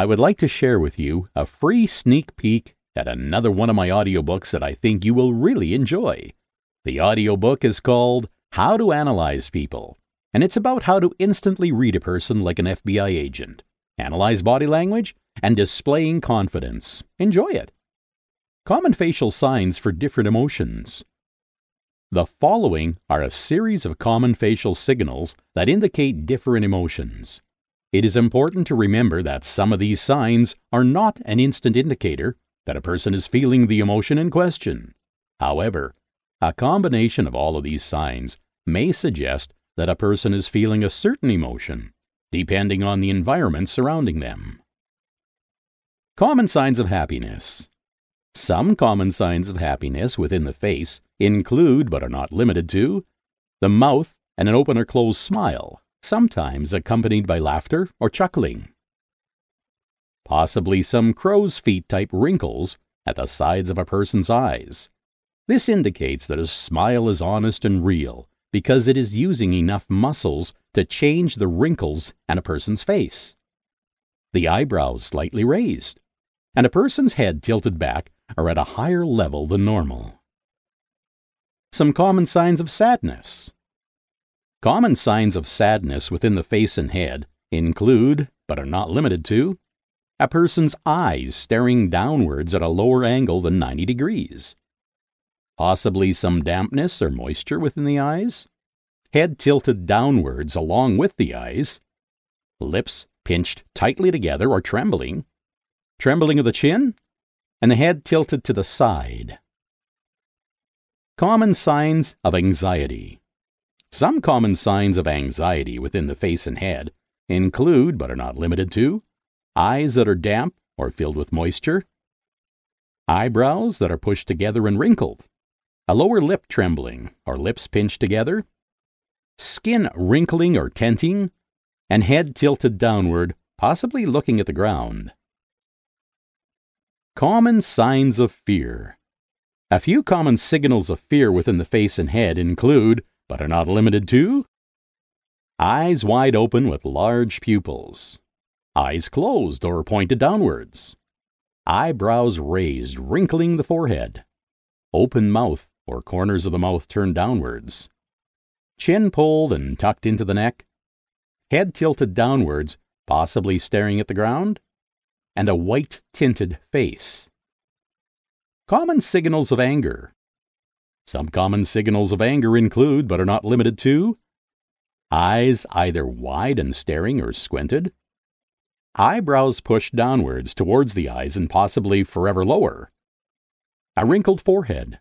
I would like to share with you a free sneak peek at another one of my audiobooks that I think you will really enjoy. The audiobook is called How to Analyze People, and it's about how to instantly read a person like an FBI agent, analyze body language, and displaying confidence. Enjoy it. Common facial signs for different emotions. The following are a series of common facial signals that indicate different emotions. It is important to remember that some of these signs are not an instant indicator that a person is feeling the emotion in question. However, a combination of all of these signs may suggest that a person is feeling a certain emotion, depending on the environment surrounding them. Common signs of happiness. Some common signs of happiness within the face include, but are not limited to, the mouth and an open or closed smile, sometimes accompanied by laughter or chuckling. Possibly some crow's feet type wrinkles at the sides of a person's eyes. This indicates that a smile is honest and real because it is using enough muscles to change the wrinkles on a person's face. The eyebrows slightly raised, and a person's head tilted back are at a higher level than normal. Some common signs of sadness. Common signs of sadness within the face and head include, but are not limited to, a person's eyes staring downwards at a lower angle than 90 degrees, possibly some dampness or moisture within the eyes, head tilted downwards along with the eyes, lips pinched tightly together or trembling, trembling of the chin, and the head tilted to the side. Common signs of anxiety. Some common signs of anxiety within the face and head include, but are not limited to, eyes that are damp or filled with moisture, eyebrows that are pushed together and wrinkled, a lower lip trembling or lips pinched together, skin wrinkling or tenting, and head tilted downward, possibly looking at the ground. Common signs of fear. A few common signals of fear within the face and head include, but are not limited to, eyes wide open with large pupils, eyes closed or pointed downwards, eyebrows raised, wrinkling the forehead, open mouth or corners of the mouth turned downwards, chin pulled and tucked into the neck, head tilted downwards, possibly staring at the ground, and a white tinted face. Common signals of anger. Some common signals of anger include, but are not limited to, eyes either wide and staring or squinted, eyebrows pushed downwards towards the eyes and possibly forever lower, a wrinkled forehead,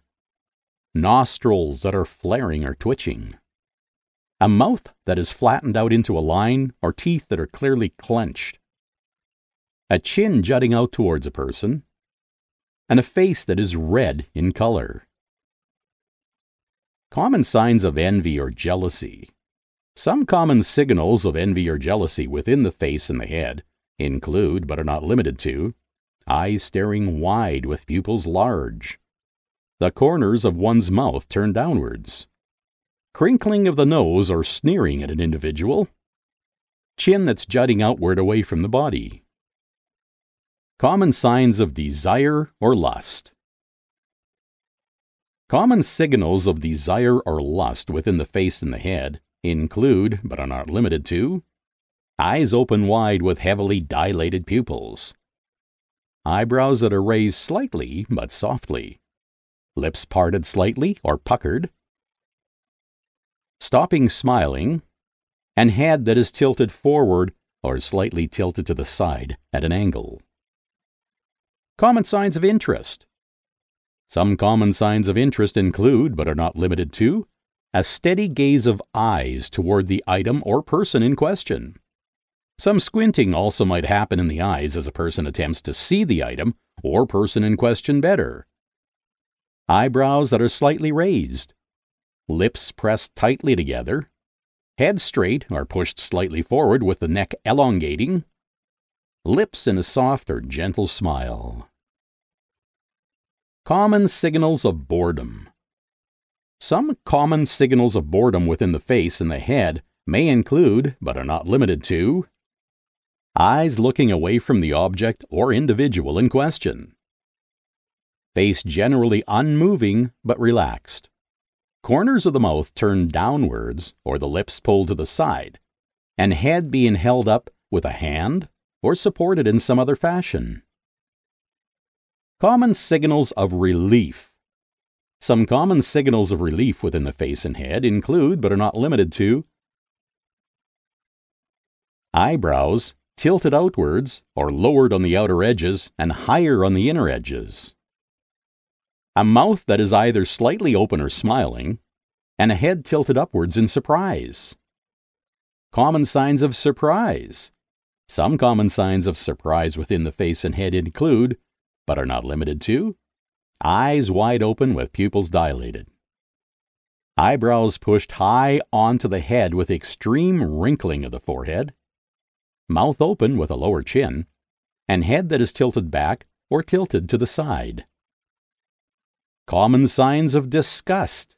nostrils that are flaring or twitching, a mouth that is flattened out into a line or teeth that are clearly clenched, a chin jutting out towards a person, and a face that is red in color. Common signs of envy or jealousy. Some common signals of envy or jealousy within the face and the head include, but are not limited to, eyes staring wide with pupils large, the corners of one's mouth turned downwards, crinkling of the nose or sneering at an individual, chin that's jutting outward away from the body, Common signs of desire or lust. Common signals of desire or lust within the face and the head include, but are not limited to, eyes open wide with heavily dilated pupils, eyebrows that are raised slightly but softly, lips parted slightly or puckered, stopping smiling, and head that is tilted forward or slightly tilted to the side at an angle. Common signs of interest. Some common signs of interest include, but are not limited to, a steady gaze of eyes toward the item or person in question. Some squinting also might happen in the eyes as a person attempts to see the item or person in question better. Eyebrows that are slightly raised. Lips pressed tightly together. Head straight or pushed slightly forward with the neck elongating. Lips in a soft or gentle smile. Common signals of boredom. Some common signals of boredom within the face and the head may include, but are not limited to, Eyes looking away from the object or individual in question. Face generally unmoving but relaxed. Corners of the mouth turned downwards or the lips pulled to the side, and head being held up with a hand or supported in some other fashion. Common signals of relief. Some common signals of relief within the face and head include, but are not limited to, eyebrows tilted outwards or lowered on the outer edges and higher on the inner edges, a mouth that is either slightly open or smiling, and a head tilted upwards in surprise. Common signs of surprise. Some common signs of surprise within the face and head include, but are not limited to, eyes wide open with pupils dilated, eyebrows pushed high onto the head with extreme wrinkling of the forehead, mouth open with a lower chin, and head that is tilted back or tilted to the side. Common signs of disgust.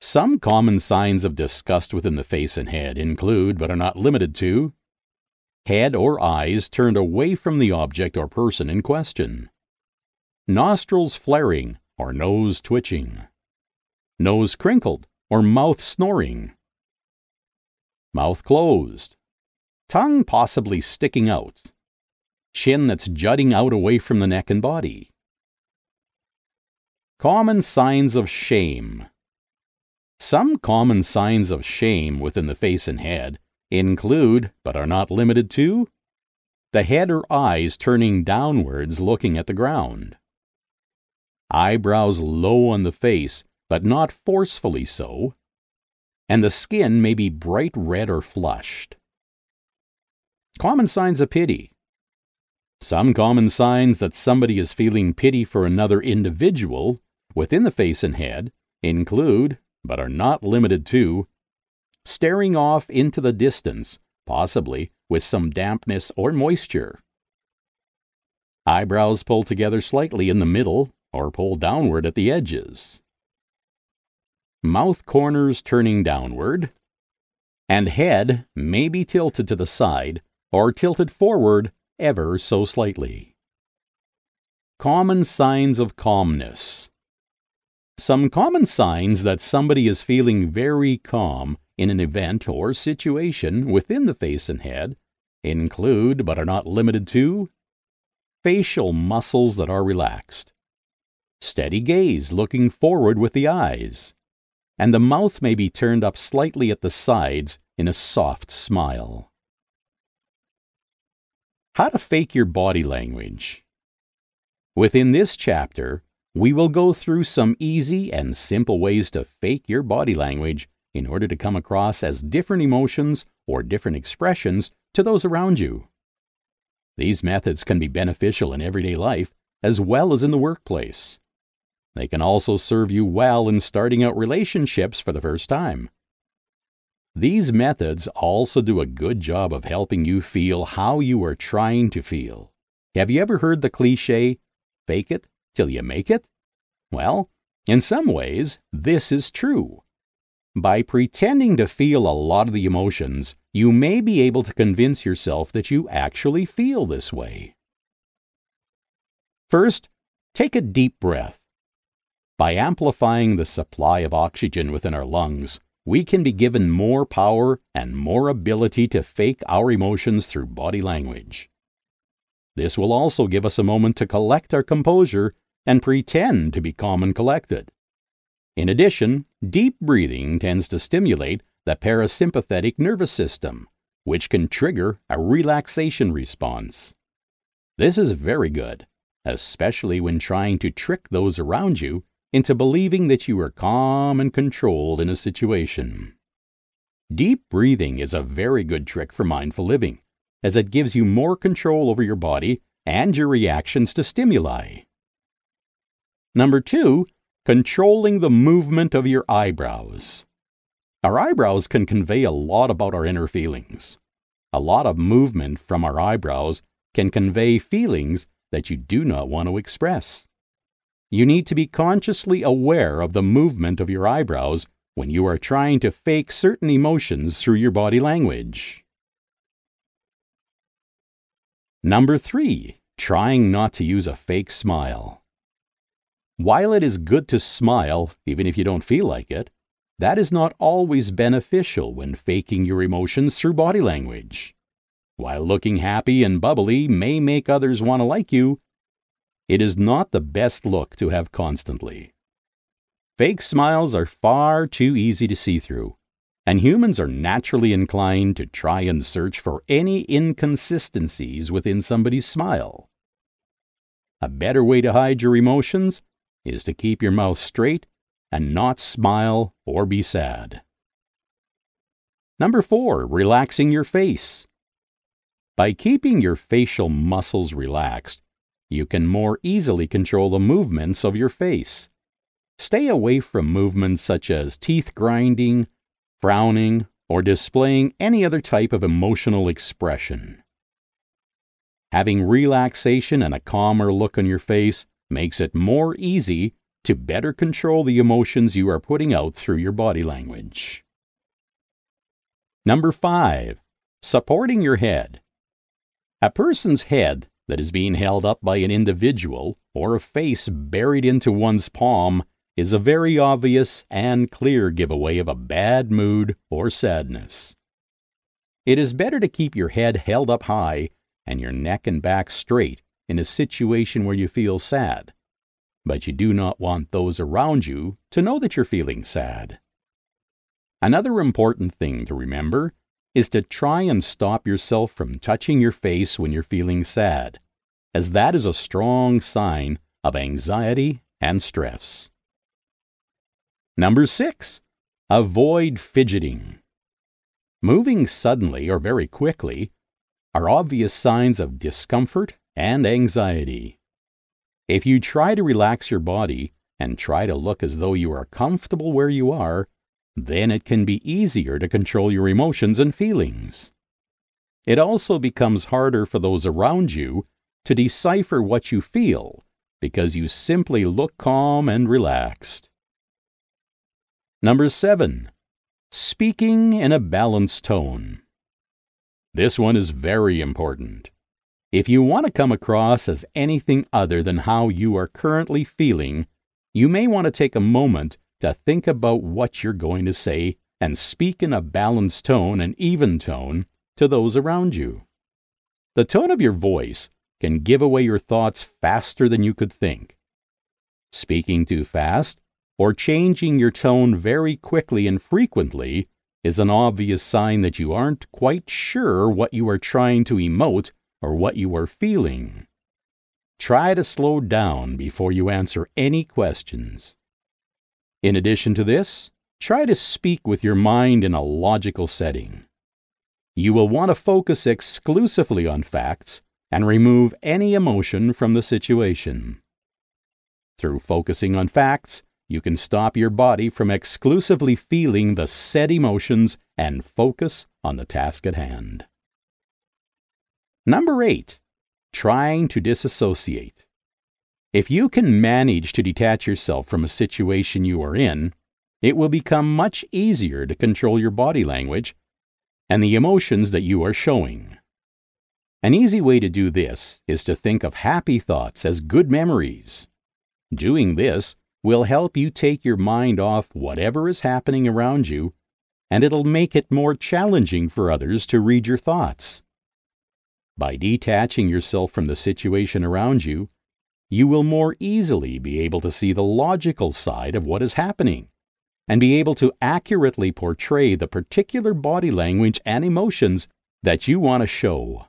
Some common signs of disgust within the face and head include, but are not limited to, head or eyes turned away from the object or person in question, nostrils flaring or nose twitching, nose crinkled or mouth snoring, mouth closed, tongue possibly sticking out, chin that's jutting out away from the neck and body. Common signs of shame. Some common signs of shame within the face and head include, but are not limited to, the head or eyes turning downwards looking at the ground, eyebrows low on the face, but not forcefully so, and the skin may be bright red or flushed. Common signs of pity. Some common signs that somebody is feeling pity for another individual within the face and head include but are not limited to staring off into the distance, possibly with some dampness or moisture. Eyebrows pulled together slightly in the middle or pulled downward at the edges. Mouth corners turning downward. And head may be tilted to the side or tilted forward ever so slightly. Common signs of calmness. Some common signs that somebody is feeling very calm in an event or situation within the face and head include, but are not limited to, facial muscles that are relaxed, steady gaze looking forward with the eyes, and the mouth may be turned up slightly at the sides in a soft smile. How to fake your body language. Within this chapter, we will go through some easy and simple ways to fake your body language in order to come across as different emotions or different expressions to those around you. These methods can be beneficial in everyday life as well as in the workplace. They can also serve you well in starting out relationships for the first time. These methods also do a good job of helping you feel how you are trying to feel. Have you ever heard the cliche, fake it till you make it? Well, in some ways, this is true. By pretending to feel a lot of the emotions, you may be able to convince yourself that you actually feel this way. First, take a deep breath. By amplifying the supply of oxygen within our lungs, we can be given more power and more ability to fake our emotions through body language. This will also give us a moment to collect our composure and pretend to be calm and collected. In addition, deep breathing tends to stimulate the parasympathetic nervous system, which can trigger a relaxation response. This is very good, especially when trying to trick those around you into believing that you are calm and controlled in a situation. Deep breathing is a very good trick for mindful living, as it gives you more control over your body and your reactions to stimuli. Number two, controlling the movement of your eyebrows. Our eyebrows can convey a lot about our inner feelings. A lot of movement from our eyebrows can convey feelings that you do not want to express. You need to be consciously aware of the movement of your eyebrows when you are trying to fake certain emotions through your body language. Number three, trying not to use a fake smile. While it is good to smile, even if you don't feel like it, that is not always beneficial when faking your emotions through body language. While looking happy and bubbly may make others want to like you, it is not the best look to have constantly. Fake smiles are far too easy to see through, and humans are naturally inclined to try and search for any inconsistencies within somebody's smile. A better way to hide your emotions is to keep your mouth straight and not smile or be sad. Number four, relaxing your face. By keeping your facial muscles relaxed, you can more easily control the movements of your face. Stay away from movements such as teeth grinding, frowning, or displaying any other type of emotional expression. Having relaxation and a calmer look on your face makes it more easy to better control the emotions you are putting out through your body language. Number 5. Supporting your head. A person's head that is being held up by an individual or a face buried into one's palm is a very obvious and clear giveaway of a bad mood or sadness. It is better to keep your head held up high and your neck and back straight in a situation where you feel sad, but you do not want those around you to know that you're feeling sad. Another important thing to remember is to try and stop yourself from touching your face when you're feeling sad, as that is a strong sign of anxiety and stress. Number six, avoid fidgeting. Moving suddenly or very quickly are obvious signs of discomfort and anxiety. If you try to relax your body and try to look as though you are comfortable where you are, then it can be easier to control your emotions and feelings. It also becomes harder for those around you to decipher what you feel because you simply look calm and relaxed. Number seven, speaking in a balanced tone. This one is very important. If you want to come across as anything other than how you are currently feeling, you may want to take a moment to think about what you're going to say and speak in a balanced tone and even tone to those around you. The tone of your voice can give away your thoughts faster than you could think. Speaking too fast or changing your tone very quickly and frequently is an obvious sign that you aren't quite sure what you are trying to emote or what you are feeling. Try to slow down before you answer any questions. In addition to this, try to speak with your mind in a logical setting. You will want to focus exclusively on facts and remove any emotion from the situation. Through focusing on facts, you can stop your body from exclusively feeling the said emotions and focus on the task at hand. Number 8. Trying to disassociate. If you can manage to detach yourself from a situation you are in, it will become much easier to control your body language and the emotions that you are showing. An easy way to do this is to think of happy thoughts as good memories. Doing this will help you take your mind off whatever is happening around you, and it'll make it more challenging for others to read your thoughts. By detaching yourself from the situation around you, you will more easily be able to see the logical side of what is happening and be able to accurately portray the particular body language and emotions that you want to show.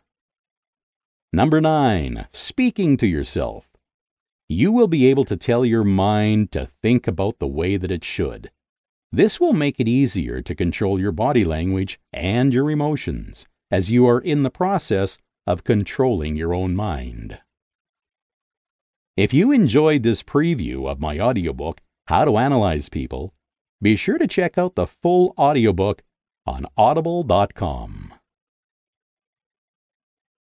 Number 9. Speaking to yourself. You will be able to tell your mind to think about the way that it should. This will make it easier to control your body language and your emotions as you are in the process of controlling your own mind. If you enjoyed this preview of my audiobook, How to Analyze People, be sure to check out the full audiobook on audible.com.